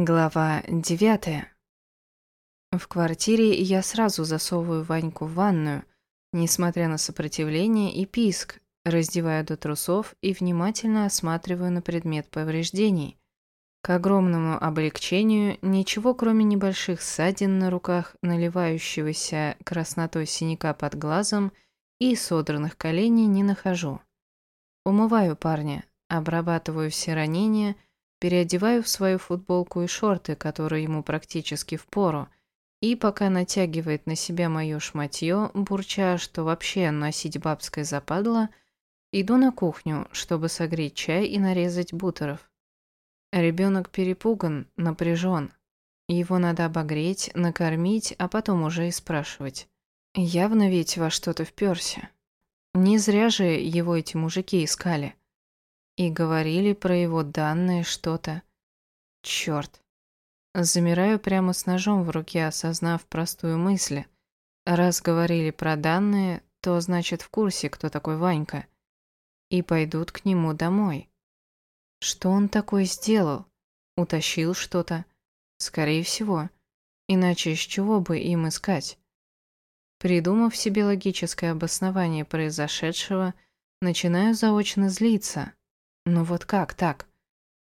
Глава девятая. В квартире я сразу засовываю Ваньку в ванную, несмотря на сопротивление и писк, раздеваю до трусов и внимательно осматриваю на предмет повреждений. К огромному облегчению ничего, кроме небольших ссадин на руках, наливающегося краснотой синяка под глазом и содранных коленей не нахожу. Умываю парня, обрабатываю все ранения – переодеваю в свою футболку и шорты, которые ему практически впору, и пока натягивает на себя мое шматье, бурча, что вообще носить бабское западло, иду на кухню, чтобы согреть чай и нарезать бутеров. Ребенок перепуган, напряжен. Его надо обогреть, накормить, а потом уже и спрашивать. Явно ведь во что-то вперся. Не зря же его эти мужики искали. И говорили про его данные что-то. Черт. Замираю прямо с ножом в руке, осознав простую мысль. Раз говорили про данные, то значит в курсе, кто такой Ванька. И пойдут к нему домой. Что он такое сделал? Утащил что-то? Скорее всего. Иначе с чего бы им искать? Придумав себе логическое обоснование произошедшего, начинаю заочно злиться. Ну вот как так?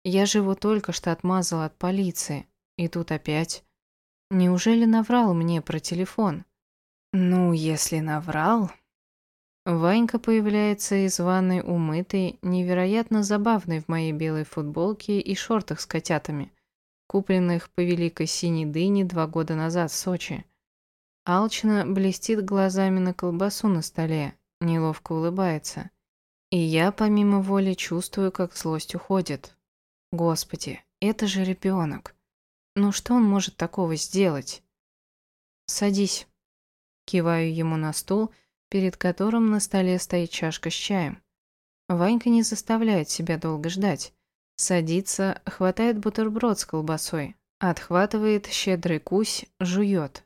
Я же его только что отмазал от полиции. И тут опять. Неужели наврал мне про телефон? Ну, если наврал... Ванька появляется из ванной умытый, невероятно забавный в моей белой футболке и шортах с котятами, купленных по великой синей дыне два года назад в Сочи. Алчно блестит глазами на колбасу на столе, неловко улыбается. И я помимо воли чувствую, как злость уходит. Господи, это же ребенок. Ну что он может такого сделать? Садись. Киваю ему на стул, перед которым на столе стоит чашка с чаем. Ванька не заставляет себя долго ждать. Садится, хватает бутерброд с колбасой, отхватывает щедрый кусь, жует.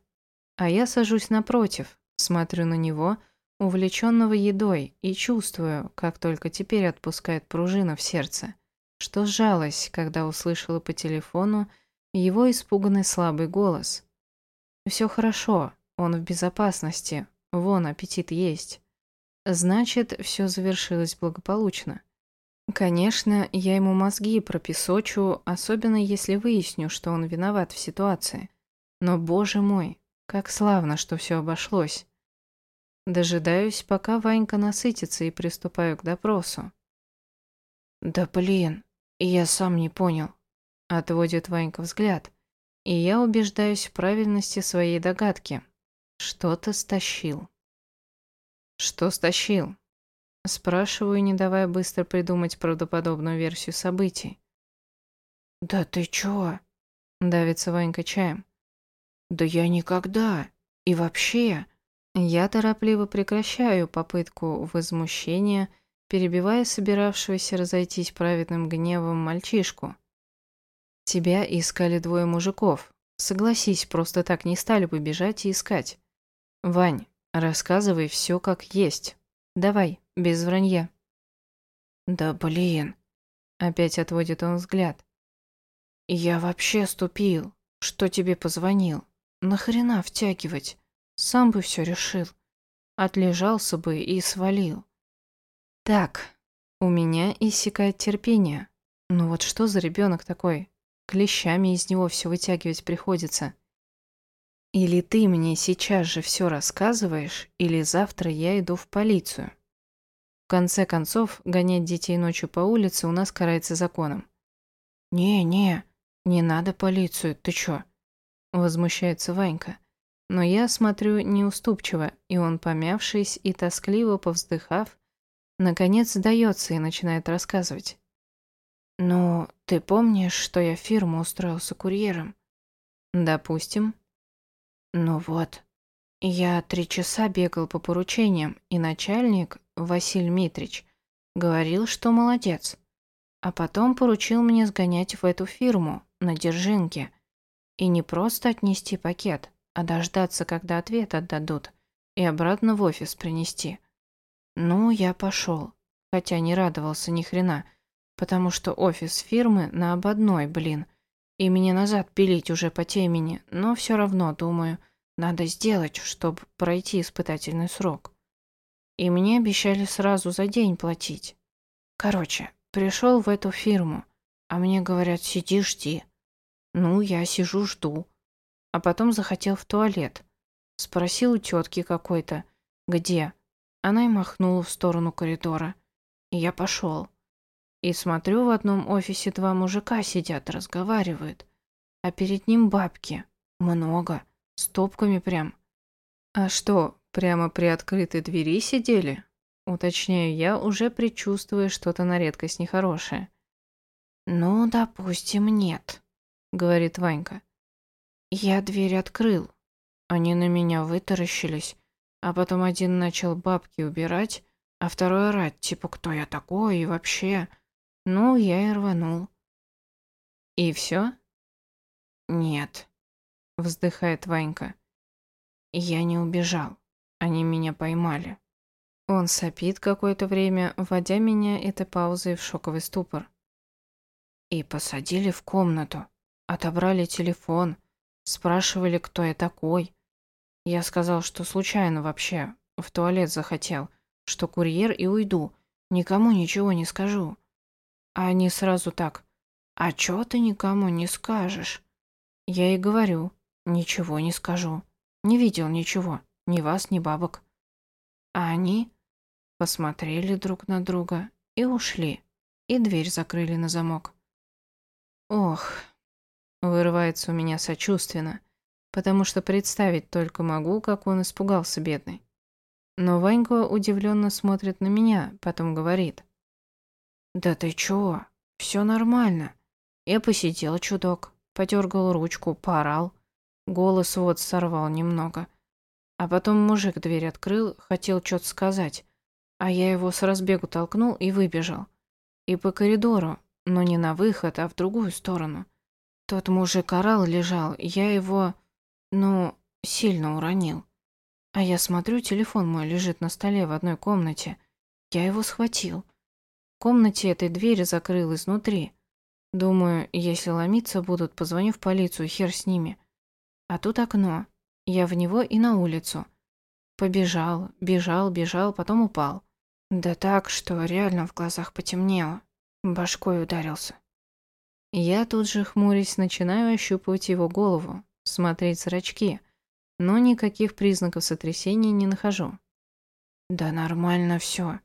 А я сажусь напротив, смотрю на него – увлеченного едой, и чувствую, как только теперь отпускает пружина в сердце, что сжалась, когда услышала по телефону его испуганный слабый голос. «Все хорошо, он в безопасности, вон аппетит есть». Значит, все завершилось благополучно. Конечно, я ему мозги пропесочу, особенно если выясню, что он виноват в ситуации. Но, боже мой, как славно, что все обошлось. Дожидаюсь, пока Ванька насытится и приступаю к допросу. «Да блин, я сам не понял», — отводит Ванька взгляд, и я убеждаюсь в правильности своей догадки. Что-то стащил. «Что стащил?» Спрашиваю, не давая быстро придумать правдоподобную версию событий. «Да ты чё?» — давится Ванька чаем. «Да я никогда. И вообще...» Я торопливо прекращаю попытку возмущения, перебивая собиравшегося разойтись праведным гневом мальчишку. Тебя искали двое мужиков. Согласись, просто так не стали бы бежать и искать. Вань, рассказывай все как есть. Давай, без вранья. Да блин. Опять отводит он взгляд. Я вообще ступил. Что тебе позвонил? Нахрена втягивать? Сам бы все решил. Отлежался бы и свалил. Так, у меня иссякает терпение. Ну вот что за ребенок такой? Клещами из него все вытягивать приходится. Или ты мне сейчас же все рассказываешь, или завтра я иду в полицию. В конце концов, гонять детей ночью по улице у нас карается законом. «Не-не, не надо полицию, ты чё?» Возмущается Ванька. Но я смотрю неуступчиво, и он, помявшись и тоскливо повздыхав, наконец сдается и начинает рассказывать. «Ну, ты помнишь, что я фирму устроился курьером?» «Допустим». «Ну вот, я три часа бегал по поручениям, и начальник, Василий Митрич, говорил, что молодец. А потом поручил мне сгонять в эту фирму, на Держинке, и не просто отнести пакет, а дождаться, когда ответ отдадут, и обратно в офис принести. Ну, я пошел, хотя не радовался ни хрена, потому что офис фирмы на ободной, блин, И мне назад пилить уже по темени, но все равно, думаю, надо сделать, чтобы пройти испытательный срок. И мне обещали сразу за день платить. Короче, пришел в эту фирму, а мне говорят, сиди, жди. Ну, я сижу, жду. А потом захотел в туалет. Спросил у тетки какой-то, где. Она и махнула в сторону коридора. И я пошел. И смотрю, в одном офисе два мужика сидят, разговаривают. А перед ним бабки. Много. С топками прям. А что, прямо при открытой двери сидели? Уточняю я, уже предчувствуя что-то на редкость нехорошее. «Ну, допустим, нет», — говорит Ванька. «Я дверь открыл. Они на меня вытаращились, а потом один начал бабки убирать, а второй орать, типа, кто я такой и вообще. Ну, я и рванул». «И все? «Нет», — вздыхает Ванька. «Я не убежал. Они меня поймали». Он сопит какое-то время, вводя меня этой паузой в шоковый ступор. И посадили в комнату. Отобрали телефон. Спрашивали, кто я такой. Я сказал, что случайно вообще. В туалет захотел. Что курьер и уйду. Никому ничего не скажу. А они сразу так. А чё ты никому не скажешь? Я и говорю. Ничего не скажу. Не видел ничего. Ни вас, ни бабок. А они посмотрели друг на друга и ушли. И дверь закрыли на замок. Ох, вырывается у меня сочувственно, потому что представить только могу, как он испугался, бедный. Но Ванька удивленно смотрит на меня, потом говорит. «Да ты чего? Все нормально. Я посидел чудок, подергал ручку, поорал. Голос вот сорвал немного. А потом мужик дверь открыл, хотел что-то сказать, а я его с разбегу толкнул и выбежал. И по коридору, но не на выход, а в другую сторону. Тот мужик орал, лежал, я его, ну, сильно уронил. А я смотрю, телефон мой лежит на столе в одной комнате. Я его схватил. В комнате этой двери закрыл изнутри. Думаю, если ломиться будут, позвоню в полицию, хер с ними. А тут окно. Я в него и на улицу. Побежал, бежал, бежал, потом упал. Да так, что реально в глазах потемнело. Башкой ударился. Я тут же, хмурясь, начинаю ощупывать его голову, смотреть зрачки, но никаких признаков сотрясения не нахожу. «Да нормально все,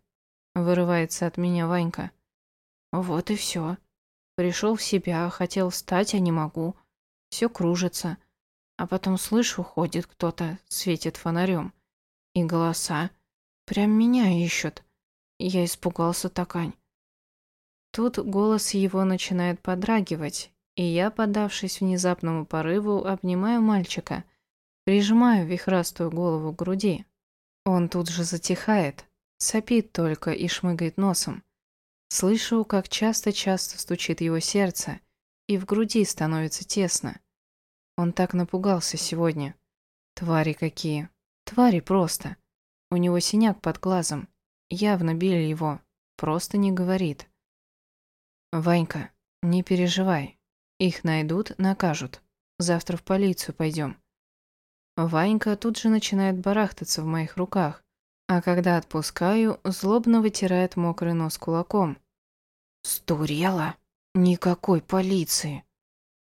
вырывается от меня Ванька. «Вот и все. Пришел в себя, хотел встать, а не могу. Все кружится. А потом слышу, ходит кто-то, светит фонарем. И голоса. Прям меня ищут. Я испугался такань. Тут голос его начинает подрагивать, и я, поддавшись внезапному порыву, обнимаю мальчика, прижимаю вихрастую голову к груди. Он тут же затихает, сопит только и шмыгает носом. Слышу, как часто-часто стучит его сердце, и в груди становится тесно. Он так напугался сегодня. Твари какие. Твари просто. У него синяк под глазом. Явно били его. Просто не говорит. «Ванька, не переживай. Их найдут, накажут. Завтра в полицию пойдем». Ванька тут же начинает барахтаться в моих руках, а когда отпускаю, злобно вытирает мокрый нос кулаком. «Стурела? Никакой полиции!»